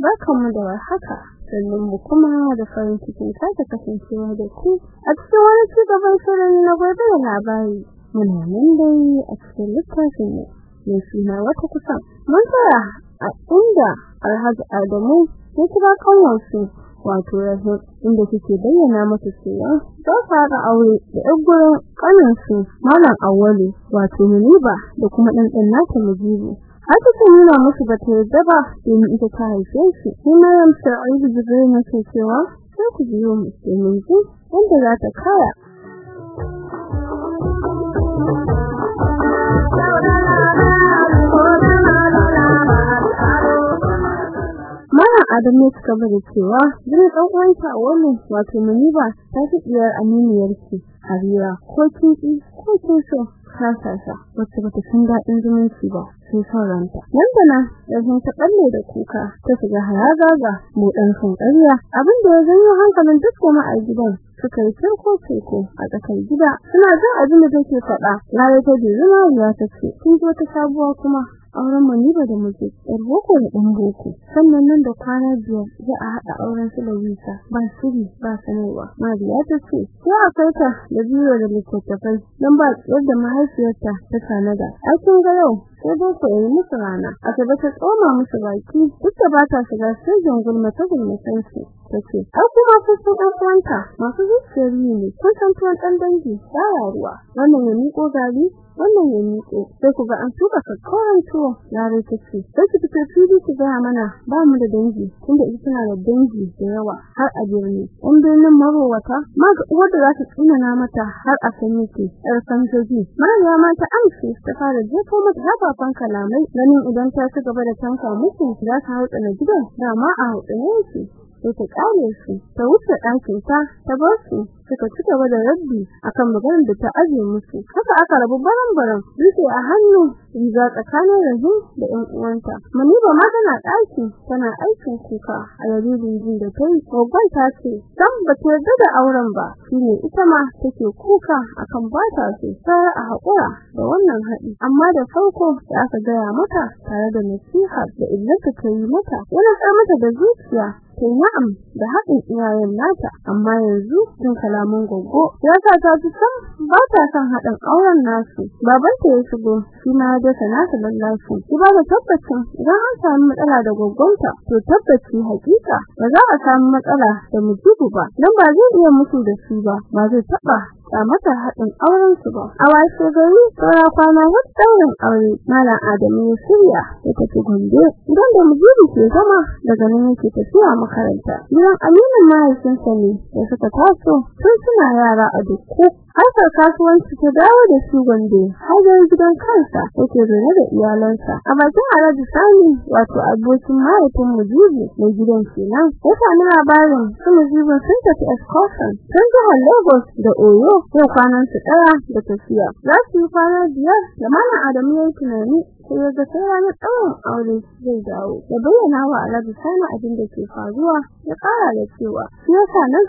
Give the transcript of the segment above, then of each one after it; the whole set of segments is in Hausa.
Barkanmu da warhaka. Sannan mu kuma da farin cikin sake kasancewa da ku wani cigaban shirin na gobe da labari. Muna nan dai a cikin littafin ne. Mai suna wata kusan. Mun tsaya a inda Alhaji Adamu ya kira kauyensu wato yanzu inda suke bayyana masa cewa za su haɗa aure da ɗan gurin ƙaninsu Malam Awwalu wato Muniba da kuma ɗan ɗan nata Mujibu. haka ta nuna musu ba ta yadda ba domin ita ta haife shi kuma yamsa aibu jibril na ce cewa sai ku biyo mu domin ji wanda za ta kaya. Mana Adam ne suka ba da cewa jini ɗan uwanta wannan wato Muniba ta fi diyar aminiyar ki Harira ko kinki ko kinso kasasa wacce bata san daɗin zumunci ba. Sai sauranta. Nan da yanzu ta kalle da kuka ta shiga haraga mu dan sun ƙarya. Abin da ya zanyo hankalin duk jama'a gidan suka yi turko turko a tsakar gida suna jin abin da take faɗa. Lare ta jira ya ta ce kin zo ta sabuwa kuma? Auren maniba da miji yar boko da dan boko. Sannan nan da kwana biyar za a haɗa auren su da Yusa ba shiri ba sanarwa. Mariya ta ce ko akwai ta da biyo da littattafai dan ba yadda mahaifiyarta ta tanada. Ai kun ga yau sai dai ku yi musu rana. Aka ba ta tsoma musu baki duk da ba ta shiga sai jangulma ta gulmatan su. Tace ai kuma sun san ɗan masu zuciyar ne. Kun san tuwon ɗan dangi ba ruwa. Wannan ya miƙo gari wannan ya miƙo sai ku ga an tuka kakkoran tuwo. Yare tace sai ki fita fili ki ga mana ba mu da dangi tunda ita tana da dangi da yawa har a birni. In birnin marowata ma ga uwar da za ta tsinana mata har a san miki yar sanjoji. Mariya ma ta amshi ta fara jefo mata zafafan kalamai ganin idan ta ci gaba da tanka musu za ta hauka na gidan dama a hauka ne sai ta kare su ta wuce ɗakin ta ta bar su suka ci gaba da rabbi akan maganar da ta aje musu. Haka aka rabu baran-baran rufe a hannu riga tsakanin rahu da ƴan uwanta. Maniba ma tana ɗaki tana aikin kuka. A yarin jin da kai gogon ta ce dan ba ta yarda da auren ba. Shine ita ma take kuka akan ba ta so sai a haƙura da wannan haɗi. Amma da farko da aka gaya mata tare da nasiha da illata ta yi mata yana tsar mata da zuciya sai na'am da haɗin iyayen nata amma yanzu jin kalaman goggo ya sa ta ji san ba ta son haɗin auren nasu. Baban ta ya shigo shi ma da sanata lallashi. Ki ba da tabbacin idan an samu matsala da goggonta to tabbaci hakika ba za a samu matsala da mujibu ba. Dan ba zai iya musu da shi ba ba zai taɓa a mata haɗin auren su ba. A washe gari tsara kwana har daurin aure malam adamu ya shirya ya tafi gombe idan da mujibu ke zama daga nan yake tafiya makaranta. Gidan aminin mahaifinsa ne da suka taso tun suna yara a dukku harkar kasuwanci ta dawo da gombe har gidan kansa yake zaune da iyalansa. A bakin alhaji sani wato abokin mahaifin mujibu mai gidan kenan ya sami labarin su mujibu sun tafi excursion sun jihar lagos da oyo yau kwanan su ɗaya da tafiya. Za su yi kwana biyar da mana adamu ya tunani sai ya ga sai ranar tsawon aure zai dawo. Ya bayyana wa alhaji sani abin da ke faruwa ya kara da cewa shi yasa na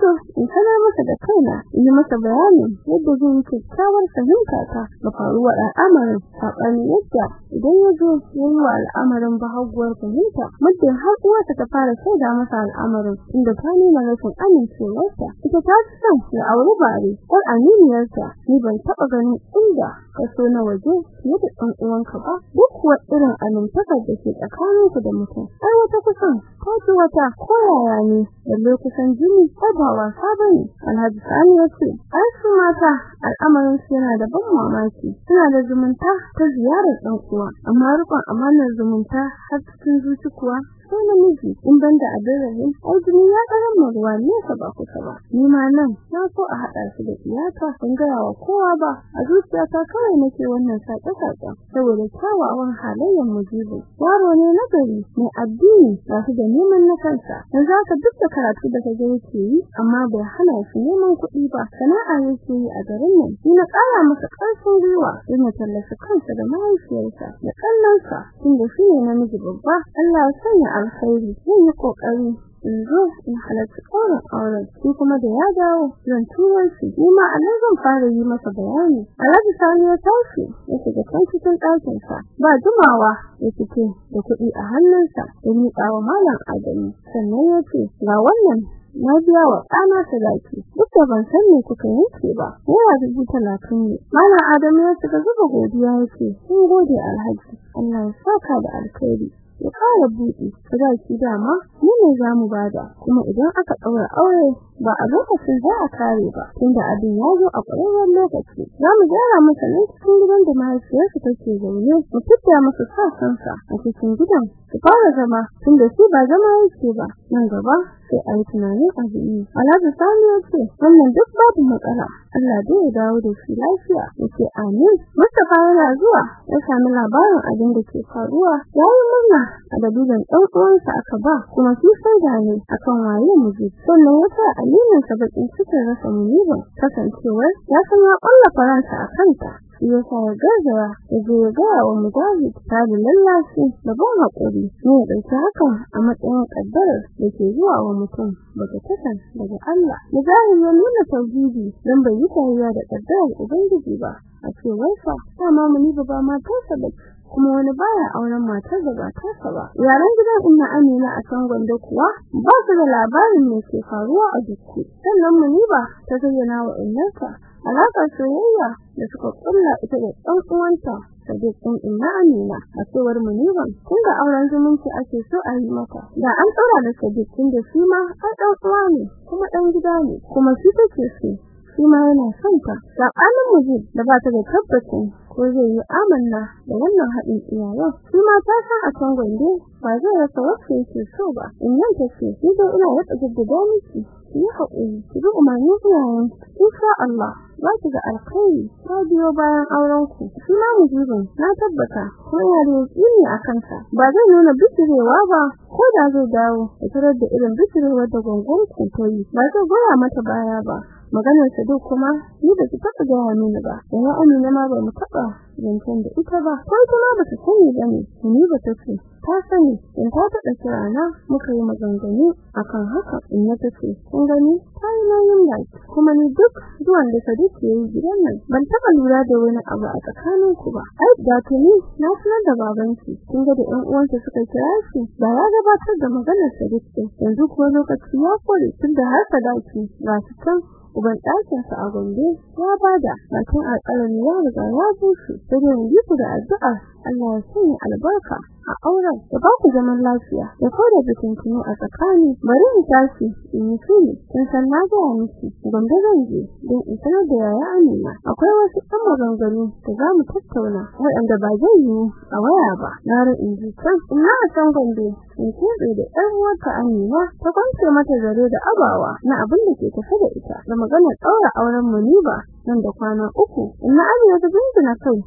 in sanar masa da kaina in yi masa bayanin yadda zai yi kyakkyawar fahimta ta ga faruwar al'amarin saɓanin yadda idan ya zo ya yi wa al'amarin bahaguwar fahimta muddin har uwarsa ta fara shaida masa al'amarin inda ta nuna rashin amincewarsa ita ta fi son ya auri bare ko aminiyarsa ni ban taɓa ganin inda ka so na waje fiye da ɗan uwanka ba duk kuwa irin amintakar da ke tsakaninku da mutum. Ai wata kusan ko ji wata ko yaya ne da lokutan jini ko ba wasa ba ne alhaji sani ya ce ai su mata al'amarin su yana da ban mamaki. Suna da zumunta ta ziyarar ɗan uwa amma rikon amanar zumunta har cikin zuci kuwa sai namiji in banda Abdurrahim aljini ya karan ruwa ne ka ba kusa ba. Ni ma nan na so a hada shi da iyaka ban ga wa kowa ba. A zuciyata kawai nake wannan sake sake saboda kyawawan halayen mujibu. Yaro ne na gari mai addini ba su da neman na kansa. Dan zaka duk da karatu da kaje yake yi amma bai hana shi neman kuɗi ba. Sana'a yake yi a garin nan. Ni na kara masa ƙarfin gwiwa don ya tallafa kansa da mahaifiyarsa da kallonsa tunda shi ne namiji babba. Allah ya sanya alkhairi zai yi ƙoƙari in zo in halarci ƙaurin auren shi kuma da ya dawo zan turo shi ni ma a nan zan fara yi masa bayani. Alhaji Sani ya tashi ya shiga kan cikin ɗakin sa ba jimawa ya fito da kuɗi a hannunsa ya miƙa wa malam Adamu sannan ya ce ga wannan na biya wa ɗana sadaki duk da ban san me kuka yanke ba yana dubu talatin ne. Malam Adamu ya shiga zuba godiya ya ce sun gode Alhaji Allah ya saka da alkhairi. Ya fara buɗe sadaki dama mu ne za mu ba da kuma idan aka ɗaura aure ba a lokacin za a kare ba tunda abin ya zo a ƙwararren lokaci. Zamu gyara masa nan cikin gidan da mahaifiyarsa take zaune mu fitta masa sasansa a cikin gidan su fara zama tunda shi ba zama yake ba. Nan gaba sai a yi tunanin azumi Alhaji Sani ya ce wannan duk babu matsala. Allah dai ya dawo da shi lafiya. Yace amin. Mustafa yana zuwa ya sami labarin abin da ke faruwa. Yayin murna a dalilin ɗan uwansa aka ba kuma shi sai ne akan waye miji sannan ya sa alinin sa bakin cikin rasa muniba kasancewar ya san ya ƙwalla faransa a kanta. Ya sa ya gaza ya je ya ga wa mujahid da lallashi da ban haƙuri. Ne ya ɗauki hakan a matsayin ƙaddarar da ke zuwa wa mutum daga takan daga Allah. Mujahid ya nuna tauhidi don bai yi tariya da ƙaddarar ubangiji ba. A cewar sa dama muniba ba ma ta bace kuma wani baya auren matar da ba tasa ba. Yaran gidan inna amina a can gwanda kuwa ba su da labarin me ke faruwa a dukku sannan muniba ta zayyana wa innarta alaƙar soyayya da suka kulla ita da ɗan uwanta Sadiq ɗin inna amina. A cewar muniban tunda auren zumunci ake so a yi mata da an tsara da Sadiq tunda shi ma ai ɗan uwa ne kuma ɗan gida ne kuma shi take so shi ma yana son ta. Sabanin mujib da ba ta da tabbacin ko zai yi amanna da wannan haɗin iyayen shi ma ta san a can gwande ba zai rasa wacce yake so ba. In nan ta ce ni dai ina wata jaddada miki ki yi haƙuri ki bi umarnin iyayen insha Allah za ki ga alkhairi. Ta biyo bayan auren ku shi ma mujibin na tabbata ko ya da yakini a kansa. Ba zai nuna bijirewa ba ko da zai dawo ya tarar da irin bijirewar da gongon ku ta yi. Ba zai goya mata baya ba. Maganar sa duk kuma ni da taɓa gaya mini ba. Dan amina ma ba mu taɓa zancen da ita ba. Ko kuma ba ta sani ba ne ni ba ta ce. Ta sani in ta taɓa kira na muka yi maganganu akan haka in na tace kun gani ta yi nauyin baki kuma ni duk zuwan da Sadiq ya yi gidan nan ban taɓa lura da wani abu a tsakanin ku ba. Ai da tuni na sanar da babanki kun ga da ƴan uwansa suka kira shi da ya gabatar da maganar Sadiq din yanzu ko lokaci ya kore tun da har sadaki ga su can uban ɗakin sa a gombe ya ba da bakin alƙalami ya riga ya bushe. Sai mu yi da addu'a Allah ya sanya albarka a auren da ba ku zaman lafiya da koda bikin kunu a tsakani. Bari mu tashi in yi shiri in san na ga miki gombe zan je don in sanar da yaya Amina. Akwai wasu ɗan maganganu da za mu tattauna waɗanda ba zai yi a waya ba. Na in ji can ina a can gombe in keɓe da ɗan uwarta Amina ta kwance mata zare da abawa na abin da ke tafe da ita da maganar ɗaura auren Muniba nan da kwana uku. Ina Amina ta bincina kai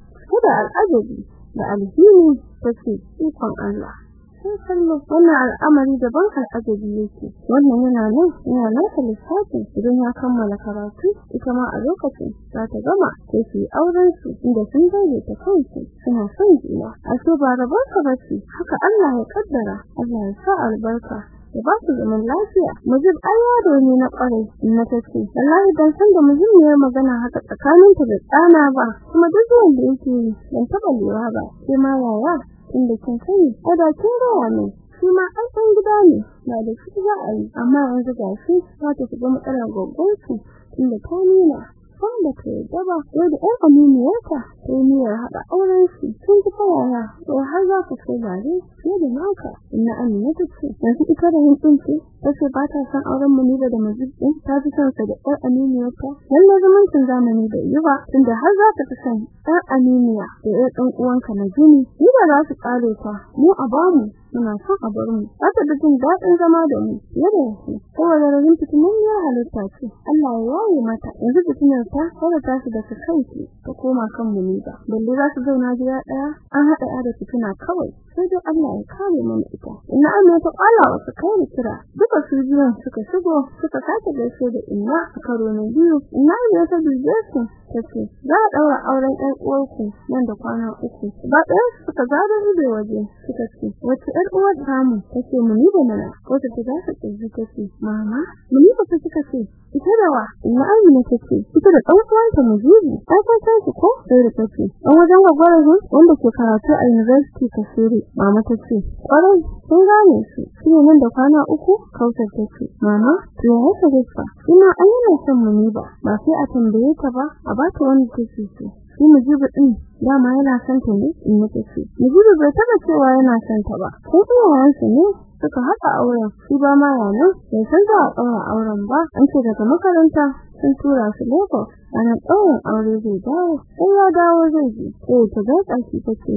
da al'ajabi. Da alhini take ikon Allah. Sai kallo wannan al'amari da ban al'ajabi yake. Wannan yana nan yana nasa lissafi idan ya kammala karatu ita ma a lokacin za ta gama su yi auren su inda sun daidaita kansu suna son juna. A so ba rabar ka bace haka Allah ya kaddara. Allah ya sa albarka. Da ba su zaman lafiya. Mujib ai yaro na ƙwarai na tace wallahi dan san da mujib ne magana haka tsakanin ta da tsana ba kuma duk wanda yake dan taba lura ba. Sai ma yaya inda kin sani kada kin ga ne shi ma an san gida ne ba da shi za a yi. Amma yanzu ga shi za ta shiga matsalar gogonsu inda ta nuna san da ke gaba yau da ɗan aminiyarta. Sai niyyar haɗa auren shi sun ji fara to har za ku sai bare fiye da naka. Inna amina ta ce yanzu ita da ɗin ce ta ce ba ta san auren mu ne da mazid ɗin. Ta fi son sa da ɗan aminiyarta. Lallai zamancin zamani bai yi ba tunda har za ta fi son ɗan aminiya da ɗan ɗan uwanka na jini. Ni ba za su ƙare ta. Mu a ba mu muna son a bar mu. Haka da jin daɗin zama da mu fiye da yake saboda rajin fitinin ya halitta ce. Allah ya yaye mata. Yanzu fitinar ta kada ta su da ta kai ta koma kan mu ne. Ba. Balle za su zauna gida ɗaya. An haɗa ya da fitina kawai. Sai dai Allah ya kare mana ita. Inna amma ta kwala wasu kai kira. Duka su biyan suka shigo suka sake gaishe da inna a karo na biyu. Inna ne ta duje su tace za a daura auren ɗan uwarku nan da kwana uku. Ba ɗaya suka zara ido waje. Suka ce wace ɗan uwar tamu tace mu ni da mana. Ko ta za su tsaji tace mama mu ni ba kika ce ita da wa? Inna amina tace ita da ɗan uwanta mujibi ai ka san su ko? Sai da tace dan wajen gwagwaro wanda ke karatu a university kasiri mama tace ƙwarai sun gane su. Shine nan da kwana uku kautar tace mama to ya haka gaskiya ina an yana son mu ni ba ba sai a tambaye ta ba a ba ta wani take shi mujibu din dama yana son ta ne in nake ce mujibu bai taba cewa yana son ta ba. Ko iyayen su ne suka haɗa auren shi ba ma yana bai san za a ɗaura auren ba. An ce daga makaranta sun tura su Lagos ana ɗaurin aure zai dawo sai ya dawo zai je sai ta ga tsaki take.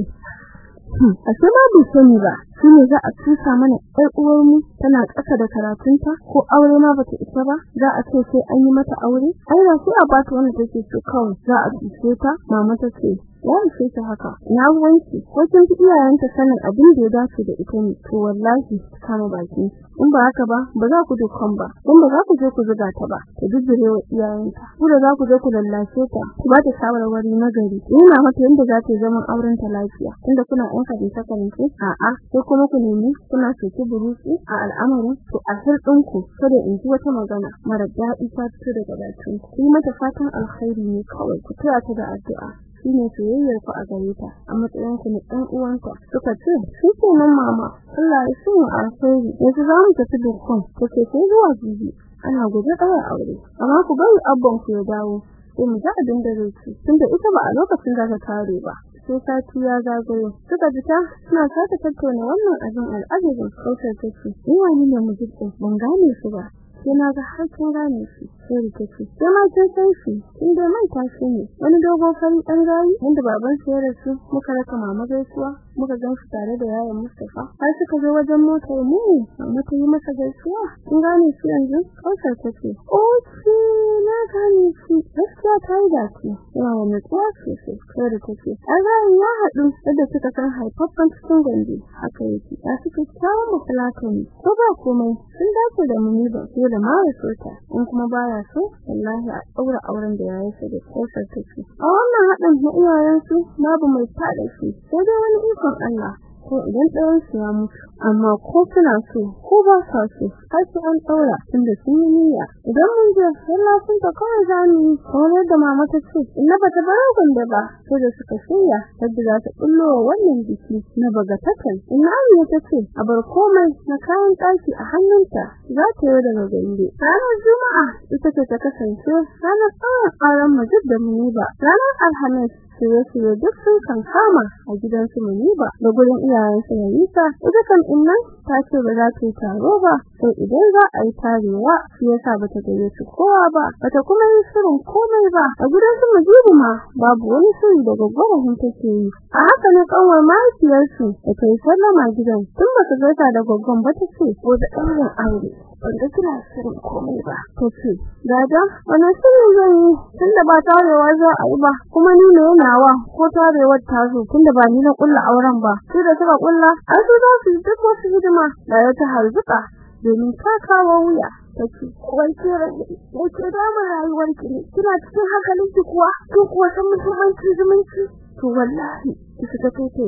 A ce ma bai sani ba. Shine za a tusa mana ɗan uwar mu tana ƙasa da karatunta ko aure ma bata isa ba za a ce sai an yi mata aure. Ai da sai a ba ta wanda take so kawai za a tuce ta mama ta ce ya ishe ta haka na wanki ko kin fi iyayenta sanin abin da ya dace da ita ne to wallahi kama baki in ba haka ba ba za ku dukkan ba in ba za ku je ku zuga ta ba ta dubbure wa iyayenta. Ku da za ku je ku lallace ta ku ba ta shawarwari na gari. Ina mata yanda za ta zaman auren ta lafiya tunda kuna yan kadin sakarinki a'a sai kuma ku nemi kuna soki burusi a al'amarin to a hirɗin ku kada in ji wata magana mara daɗi ta fito daga bakin ku. Yi mata fatan alkhairi ne kawai ku taya ta da addu'a. Shine soyayyar ku a gare ta a matsayin ku na ɗan uwanta. Suka ce shi kenan mama. Allah ya sanya alkhairi. Yanzu za mu tafi dukkan take sai zuwa jibi. Ana guje ɗaya aure. Amma ku bari abban ku ya dawo sai mu ga abin da zai ci tunda ita ba a lokacin da ta tare ba. Sai sati ya zagayo. Suka fita suna sake tattauna wannan abin al'ajabin kautar take. Ni ne mu ban gane su ba. Sai ga har kin gane shi. Sai da take sai ma kin shi in da mai tashi ne wani dogon farin dan gari wanda baban sa ya rasu muka raka mama gaisuwa muka gan shi tare da yayan Mustafa har suka zo wajen motar mu mama ta yi masa gaisuwa kin gane shi yanzu kausar take oke na gane shi gaskiya ta yi dace yana da nutsuwa sosai sai da take an ya haɗu da suka san haifaffen cikin gande haka yake ya suka mafalaka ne ko ba komai sun dace da mu ba sai da mara sota in kuma baya so wallahi a daura auren da yayi sa da kosar take. A wannan hadin na iyayen su babu mai fada shi sai dai wani ikon Allah. Ko idan ɗayan su ya mutu amma ko suna so ko ba sa so har sai an daura tunda sun yi niyya. Idan mun je Allah sun ta kawai za mu yi kamar da mama ta ce inna ba ta bar ba sai da suka shirya yadda za ta kullo wannan biki na bagatakan. Inna ne ta ce a bar komai na kayan ɗaki a hannunta za ta yi daga gande ranar juma'a ita ce ta kasance ranar tsawon ƙaran majid da muniba. Ranar alhamis shirye-shirye duk sun kan kama a gidan su muniba da gurin iyayen su Nisa ita kan innan ta ce ba za ta taro ba sai idan za a yi tarewa shi yasa bata gayyaci kowa ba bata kuma yi shirin komai ba. A gidan su mujibu ma babu wani shiri da gwaggwarin take yi. A haka ne kanwar mahaifiyarsu da ta sallama gidan tun ba su gaisa da gwaggon ba ta ce ko da ɗaurin aure. Wanda kina shirin komai ba. Tace dada wannan shirin zan yi tunda ba tarewa za a yi ba kuma ni ne nawa ko tarewar ta zo tunda ba ni na kulla auren ba. Sai da suka kulla ai su za su duk wasu hidima da ya ta harzuka domin ta kawo wuya. Tace wai ke wace da mu rayuwar ki ne? Kina cikin hankalin ki kuwa? To kuwa san muhimmanci zumunci? To wallahi ki suka tace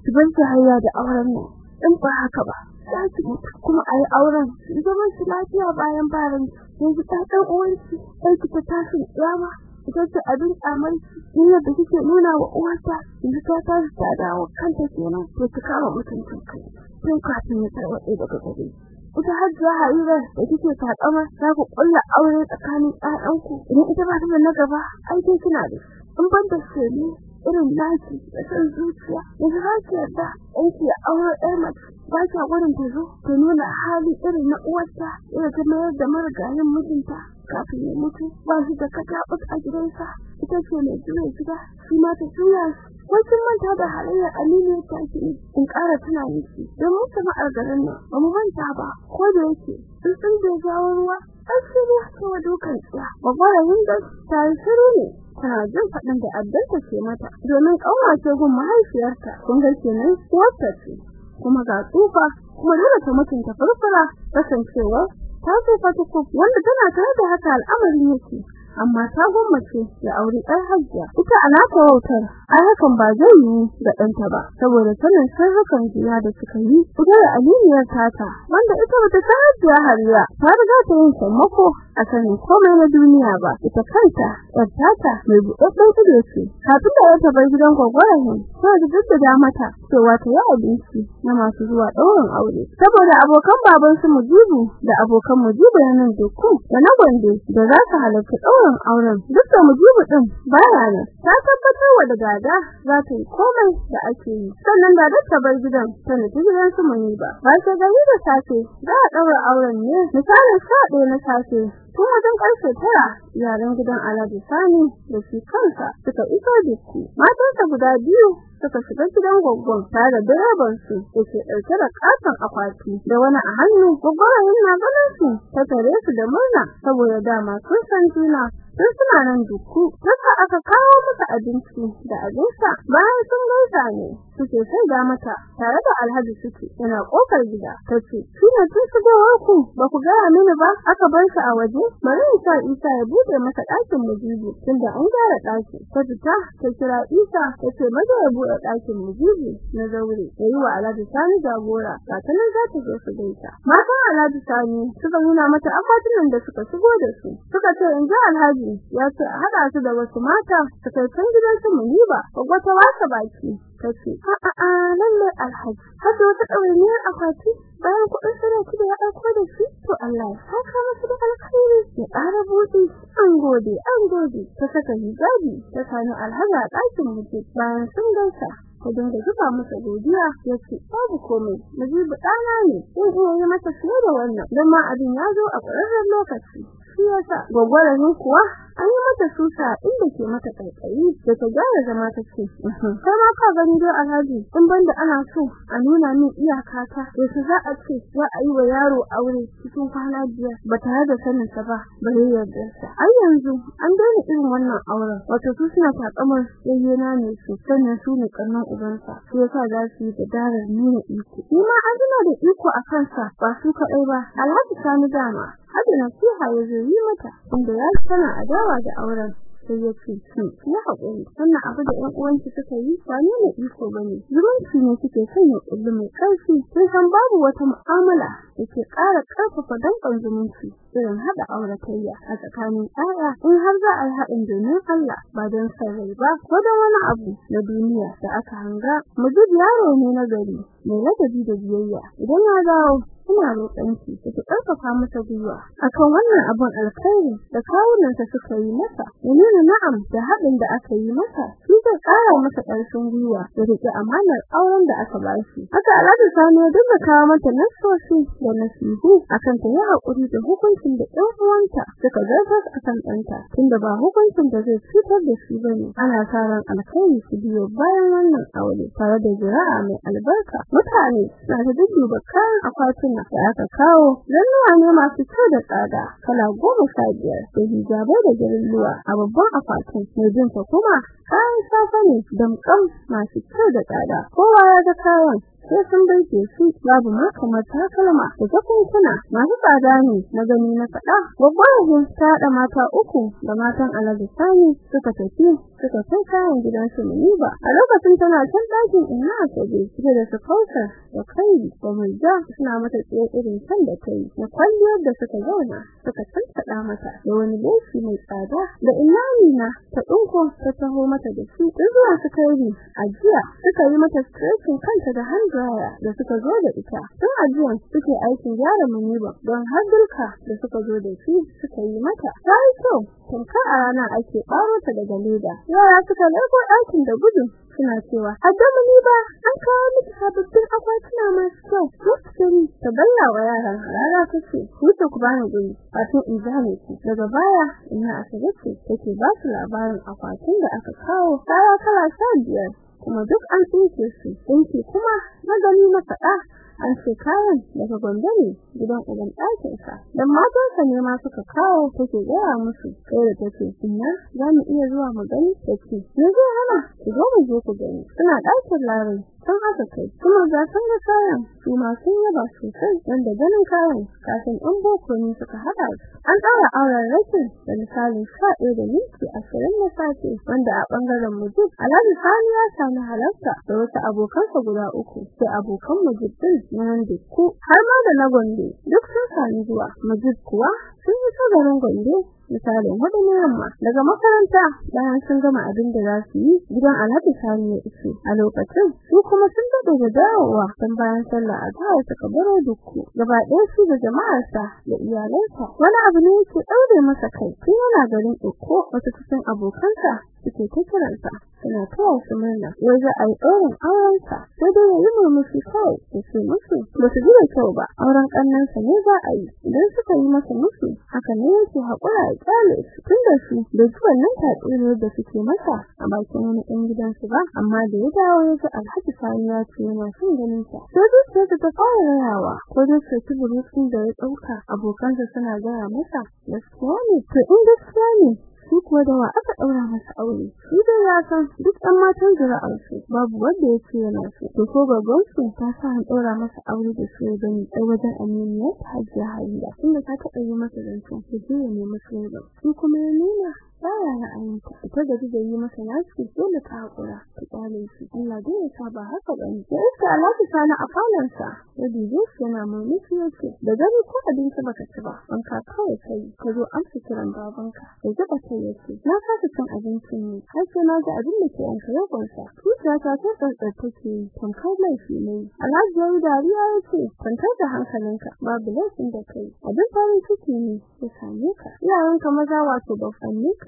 ki ban hayya da auren nan. In ba haka ba zaki kuma ai auren. Zaman shi lafiya bayan barin yanzu ta dan uwanki sai ki ta tashi yawa ita ce abin tsamar ni da kike nuna wa uwarta yanzu ta tashi ta dawo kanta kenan to ki kama mutuncin kai. Tun kafin ya tarwatse daga gare ita hajjiya harira da kike takama za ku kulla aure tsakanin ƴaƴanku. Idan ita ba ta na gaba ai kina da in ban da shiri irin naki da san zuciya. Yanzu ki yarda aiki ya aure ɗaya mace ba ta gudun ta zo ta nuna hali irin na uwarta irin ta mayar da marigayin mijinta kafin ya mutu. Ba shi da katabus a gidansa ita ce mai juya gida shi ma ta juya ko kin manta da halayyar Aminu ta ce in ƙara tuna miki mu jama'ar garin nan ba mu manta ba ko da yake sun san da jawo ruwa an shiru ta dukan tsiya. Babbar hinda ta yi shiru ne. Tana jin faɗin da addanta ce mata. Domin ƙaurace gun mahaifiyarta. Kun ga kenan wata ce. Kuma ga tsufa kuma dole ta mutunta furfura kasancewa ta tsufa ta wanda tana tare da haka al'amarin yake. Amma ta gwammace da aure ɗan hajjia ita alaka wautar ai hakan ba zai yi da ɗanta ba. Saboda sanin sirrukan jiya da suka yi da aliniyar tata wanda ita bata san hajjia hariya ta riga ta yin sammako a sanin komai na duniya ba. Ita kanta yar tata mai buɗaɗɗen ido ce. Kafin da ta bar gidan gwagwarahin ta da jaddada mata cewa ta yi abinci na masu zuwa ɗaurin aure. Saboda abokan baban su mujibu da abokan mujibu na nan duku da na gwande da za su halarci ɗaurin auren. Duk da mujibu din baya nan ta tabbatar wa da dada za ta yi komai da ake yi. Sannan da ta bar gidan ta nufi gidan su muni ba ba sai gari da safe za a ɗaura auren ne misalin sha ɗaya na safe tun wajen ƙarfe tara yaran gidan Alhaji Sani da shi kansa suka iso dukku matansa guda biyu suka shiga gidan goggon tare da direban su yake ɗauke da katon akwati da wani a hannu. Goggon na ganin su ta tare su da murna saboda dama sun san juna. Sun suna nan dukku haka aka kawo masa abinci da abinsa. Bayan sun gaisa ne suke sai da mata tare da Alhaji suke yana ƙofar gida. Tace kina tun shigowar ku ba ku ga mini ba aka bar shi a waje? Bari sa Isa ya buɗe masa ɗakin mujibi tunda an gyara ɗaki. Ta fita ta kira Isa tace maza ya buɗe ɗakin mujibi na zaure yayi wa Alhaji Sani jagora ba ta nan za ta je su gaita matan Alhaji Sani suka nuna mata akwatunan da suka shigo da su suka ce in ji Alhaji ya ce hada su da wasu mata su kai can gidan su Muniba ko ta wasa baki tace a a a lalle Alhaji. Hada wata ɗawainiyar akwati bayan kuɗin sadaki da ya ɗauko da shi to Allah ya saka masa da alkhairi ya ƙara buɗe. An gode an gode. Ta saka hijabi ta sani alhaji a ɗakin mutum bayan sun gaisa. Ta dinga zuba masa godiya ya ce babu komai najibu ɗana ne zan iya yi masa fiye da wannan. Don ma abin ya zo a ƙwararren lokaci. Shi yasa gwagwararin kuwa an yi mata susa inda ke mata kaikayi da ta gyara zama ta ce sai ma ka gani dai alhaji in banda ana so a nuna min iyaka ta yaushe za a ce za a yi wa yaro aure cikin kwana biyar ba tare da sanin sa ba bare yarda ai yanzu an daina irin wannan auren wato su suna takamar yayyena ne su sannan su ne kannan ubansa shi yasa za su yi da darar nuna iko. Ni ma an da iko a kansa ba su kaɗai ba alhaji sani dama hada nasiha ya zo yi mata inda ya sana adawa da auren sai ya ce ya haƙuri wannan abu da ƴan uwanki suka yi ba ne iko ba ne zumunci ne suke son ya kullu mai ƙarfi sai san babu wata mu'amala da ke ƙara ƙarfafa danƙon zumunci. Irin haɗa auratayya a tsakanin ƴaƴa in har za a yi haɗin domin Allah ba don sarrai ba ko don wani abu na duniya da aka hanga mujib yaro ne na gari mai ladabi da biyayya idan ya dawo ina roƙonki ki ƙarfafa masa gwiwa akan wannan abun alkhairi da kawunansa suka yi masa yana na'am da haɗin da aka yi masa shi zai ƙara masa ƙarfin gwiwa da riƙe amanar auren da aka ba shi haka Alhaji Sani ya dinga kawo mata nasoshi da nasihu akan ta yi haƙuri da hukuncin da ɗan uwanta suka zartar akan ɗanta tunda ba hukuncin da zai cutar da shi ba ne ana sa ran alkhairi su biyo bayan wannan aure tare da jira'a mai albarka. Mutane na da dudduba kan akwatin da aka kawo. Zannuwa ne masu kyau da tsada kala goma sha biyar da hijabai da garilluwa a babban akwatin. Mai jin kuma kayan safa ne damƙam masu kyau da tsada. Kowa ya ga kayan sai sun baike su babu ma kamar takalma. Da jakunkuna masu tsada ne na gani na babban ta haɗa mata uku da matan Alhaji Sani suka tafi suka kai kayan gidan su ba a lokacin tana can ɗakin ina a saje suke da sufauta da kai da suna mata tsaye irin can da kai da kwalliyar da suka zauna suka tantaɗa mata da wani leshi mai tsada. Da inani na ta ɗinko ta taho mata da shi. Zuwa su kai a jiya suka yi mata stretching kanta da hannu dryer da suka zo da ita. Tun ajiyan suke aikin gyara muniba don har dulka da suka zo da shi suka yi mata. Sai to tamkar a rana ake baro ta daga leda. Yara suka lego aikin da gudu suna cewa hadda muniba an kawo miki sababbin akwatuna masu kyau. Mutsiri ta balla wa yaran rana tace wuce ku bani guri kafin in zane ki. Daga baya ina asibiti take ba su labarin akwatin da aka kawo. Kaya kala sha biyar. Kuma duk an tsinke su tsinke kuma na gani na faɗa an ce kayan daga gombe ne gidan uban ɗakin sa dan matan sa ne ma suka kawo take gaya musu kai da take inna za mu iya zuwa mu gani? Take ne zai hana ki zo mu je ku gani. Suna ɗakin larai. Sun haka kai kuma ga san da kayan su ma sun yaba sosai wanda ganin kayan kafin in boko ne suka haɗa an ɗaura auren rashin da misalin sha ɗaya da minti ashirin na safe wanda a ɓangaren mujib alhaji sani ya sami halarta da wasu abokansa guda uku sai abokan mujib din na wanda ku har ma da na gombe duk sun sami zuwa. Mujib kuwa sun yi garin gombe misalin na yamma daga makaranta bayan sun gama abin da za su yi gidan alhaji sani ya iso. A lokacin su kuma sun daɗe da dawowa don bayan sallah a dawo suka baro dukku. Gaba ɗaya su da jama'arsa da iyalansa. Wani abu ne yake ɗaure masa kai tun yana garin ɗauko wasu cikin abokansa suke ta kiransa suna taya su murna wai za a yi ɗaurin aurensa sai dai ya yi murmushi kawai da ce musu ba su ji da kyau ba auren ƙannansa ne za a yi idan suka yi masa musu haka ne yake haƙura ya ƙyale su tun da su da ji wannan tatsuniyar da suke masa a bakin wani ɗan gidansu ba amma da ya dawo ya ga alhaji sani ya ce yana son ganin sa sai zuciyarsa ta fara rayawa ko dai ce tuburutun da ya ɗauka abokansa suna gaya masa gaskiya ne to in gaskiya ne shi kuwa da wa aka daura masa aure. Shi da ya san duk ɗan matan zuri'ar su babu wanda ya ce yana so. To ko babban su ta sa an daura masa aure da su gani ai wajen aminiya ta hajiya halila inda ta taɓa yi masa zancen su je ya nemi shi kuma ya nuna baya ra'ayinta ita da da yi masa nasu dole ta hakura ta ƙyale shi. Allah dai ya sa ba haka ba ne. Sai ta Allah sana a falansa ya dube shi yana murmushi ya ce da gani ko abinci baka ci ba an ka kawai kai ka zo amsa kiran babanka. Ya zuba kai ya ce na kasa cin abincin ne har sai na ga abin da ke an kare gonsa tuta ta ta tsantsar take tankar laifi ne Alhaji ya dariya ya ce kwantar da hankalinka babu laifin da kai abin farin ciki ne ya same ka. Iyayenka maza wato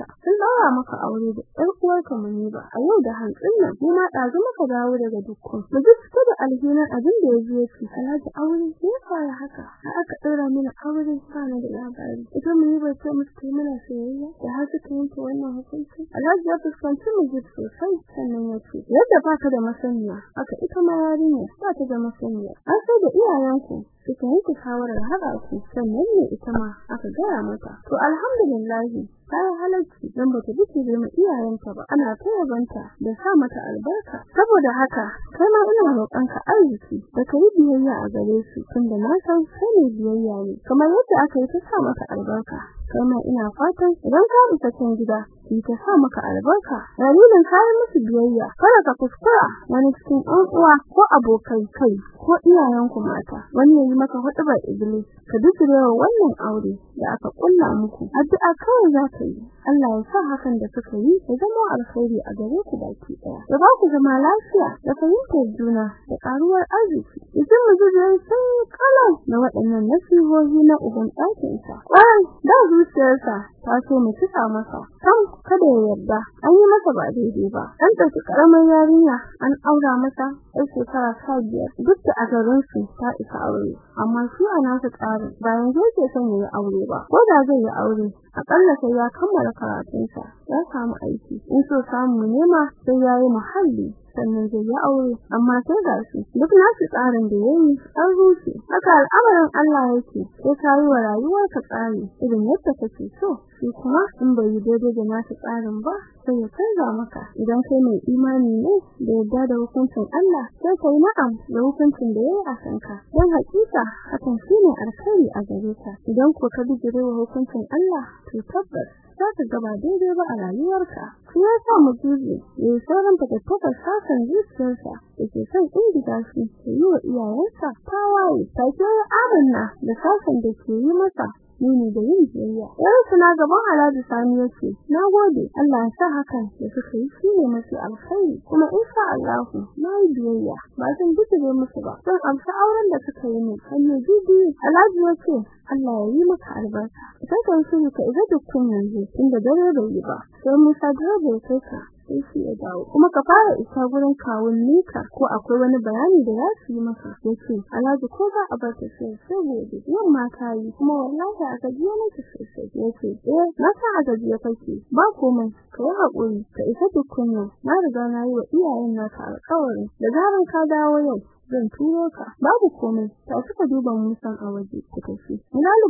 bafanninka sun daura maka aure da ɗan uwarka muni ba a yau da hantsin nan mu ma ɗazu muka dawo daga dukkan mu ji fito da alhinin abin da ya zo ya ci. Alhaji aure ya fara haka. Har aka ɗaura mana aure bana da labari. Ita mu yi bai ce musu kai mana soyayya da har suka yanke wannan hukunci alhaji ya fuskanci mu ji sosai sannan ya ce yadda baka da masaniya aka ita ma yarinya ba ta da masaniya. An sai da iyayenku suka yanke shawarar haɗa ku sannan ne ita ma aka gaya mata. To alhamdulillah ta halarci dan bata dace da mu iyayenta ba. Ana tayabanta da sa mata albarka. Saboda haka kai ma ina roƙonka arziki da kai biyayya a gare su tunda na san sai biyayya ne. Kamar yadda aka yi ta sa mata albarka. Kai ma ina fatan idan ka isa cikin gida ki ta sa maka albarka. Dalilin kayan musu biyayya kada ka kuskura wani cikin uwa ko abokai kai ko iyayenku mata. Wani yayi maka hutubar iblis ka dukirewa wannan aure da aka kulla muku. Addu'a kawai za ka yi. Allah ya sa hakan da suka yi ya zama alkhairi a gare ku baki ɗaya da ba ku zama lafiya da fahimtar juna da karuwar arziki. Idan mu zuwa sun kala na waɗannan nasihohi na uban ɗakin sa ƙwarai da zuciyarsa ta so mu kisa masa. Kam kada ya yarda an yi masa ba daidai ba. An ɗauki ƙaramin yarinya an aura masa ɗan shekara sha biyar. Duk da a garin su ta isa aure amma shi a nasa tsarin bayan zai son ya aure ba. Ko da zai yi aure akalla sai ya kammala karatunsa ya samu aiki. In so samu nema sai ya yi muhalli sannan zai yi aure. Amma sai ga shi duk nasu tsarin da yayi an rushe. Haka al'amarin Allah yake. Sai ka yi wa rayuwarka tsari irin yadda kake so. Shi kuma in bai daidai da nasu tsarin ba sai ya canza maka. Idan kai mai imani ne da yadda da hukuncin Allah sai kai na'am da hukuncin da yayi a kanka. Dan hakika hakan shine alkhairi a gare ka. Idan ko ka bijire wa hukuncin Allah to tabbas za ka gaba daidai ba a rayuwarka. Shi ya sa mu juje ya sauran fatattaka sakan zuciyarsa da son ingiza shi ya yi wa iyayensa tawaye. Ta ke amanna da sakan da ke yi masa. Nuni da yin biyayya. Yayin suna gaban Alhaji Sani ya ce nagode Allah ya sa hakan da suka yi shine mafi alkhairi. Kuma insha Allah na yi biyayya. Ba zan bijire musu ba. Don amsa auren da suka yi ne hannu bibi Alhaji ya ce Allah ya yi maka albarka. Sai kan shi ka iza dukkan yanzu inda dare bai yi ba. Sai Musa direba ya kai ka. Sai ya dawo. Kuma ka fara isa gurin kawun nika ko akwai wani bayani da su yi maka. Yace Alhaji ko za a bar ta sai saboda yamma ta yi kuma wallahi a gajiya nake sosai. Yace eh na san a gajiya kake. Ba komai. Ka yi haƙuri ka isa dukkan na riga na yi wa iyayen naka alƙawari da zaran ka dawo yau zan turo ka. Babu komai. Ta suka duba musan a waje. Ku tafi.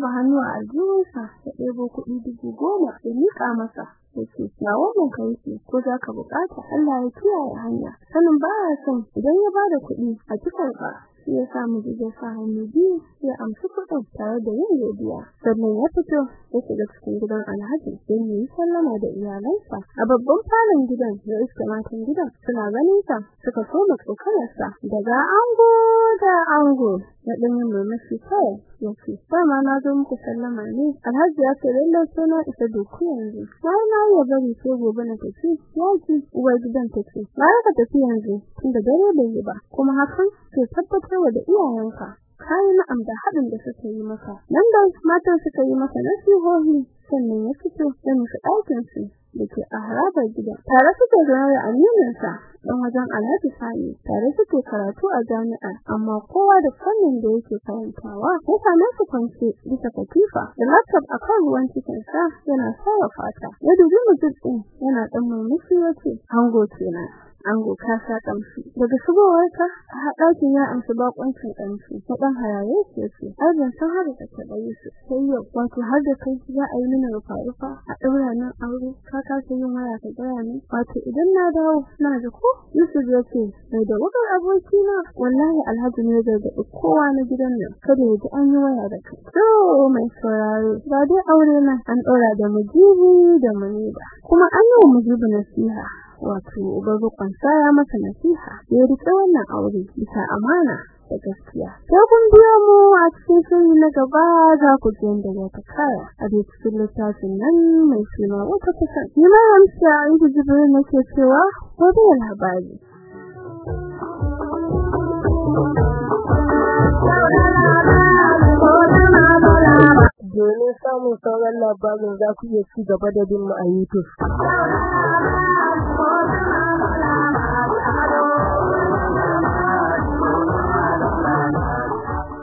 Ba hannu a aljihunsa. Ya ɗebo kuɗi dubu goma ya miƙa masa. Yake ya wannan kai ko za ka buƙata Allah ya kiyaye hanya. Sanin ba ya son idan ya ba da kuɗi a cikin ka shi ya sa mu ji sa hannu biyu ya amsa kuɗin tare da yin godiya. Sannan ya fito ya shiga cikin gidan Alhaji ya yi sallama da iyalansa. A babban falon gidan ya iska matan gidan suna ganin sa suka soma tsokararsa. Daga ango da ango. Ya ɗan yin murmushi kawai ya ce dama na zo muku sallama ne. Alhaji ya ce lallai sai na isa doku yanzu. Sai na ya bari sai gobe na tafi. Ya uwar gidan take na ka tafi yanzu tunda dare bai yi ba kuma hakan ke tabbatar da iyayenka. Kai na'am da hadin da suka yi maka. Nan da matan suka yi maka nasihohi sannan ya fito da musu aikin su. Dake a harabar gida tare suka gaya aminansa dan wajen Alhaji Sani. Tare suke karatu a jami'a amma kowa da fannin da yake karantawa ya same su kwance bisa katifa. Da laptop akan ruwan cikin sa yana sarrafa ta. Ya dubi mutum yana dan murmushi ya ce hango kenan. Ango ka sa kamshi daga shigowarka a hadakin ya amsa bakoncin kamshi ta dan haraye ce ce har ban san har da ta bayi su sai yau. Wato har da kai za a yi mini rufa rufa a daura nan aure. Ka ka yin waya ka gaya ni wato idan na dawo na da ko Yusuf ya ce mai da waƙar aboki na wallahi Alhaji ne da kowa na gidan nan. Kada ya ji an yi waya da kai. To mai sauraro ba dai aure na an daura da mujibi da maniba kuma an yi wa mujibi nasiha. Wato babban saya masa nasiha ya riƙe wannan aure bisa amana da gaskiya. Sai kun mu a cikin shiri na gaba za ku ji yadda za ta kaya a cikin littafin nan mai suna wata kusan. Ni ma amsa in ji jibirin nake cewa ko da labari. Domin samun sauran labarin za ku iya ci gaba da bin mu a YouTube.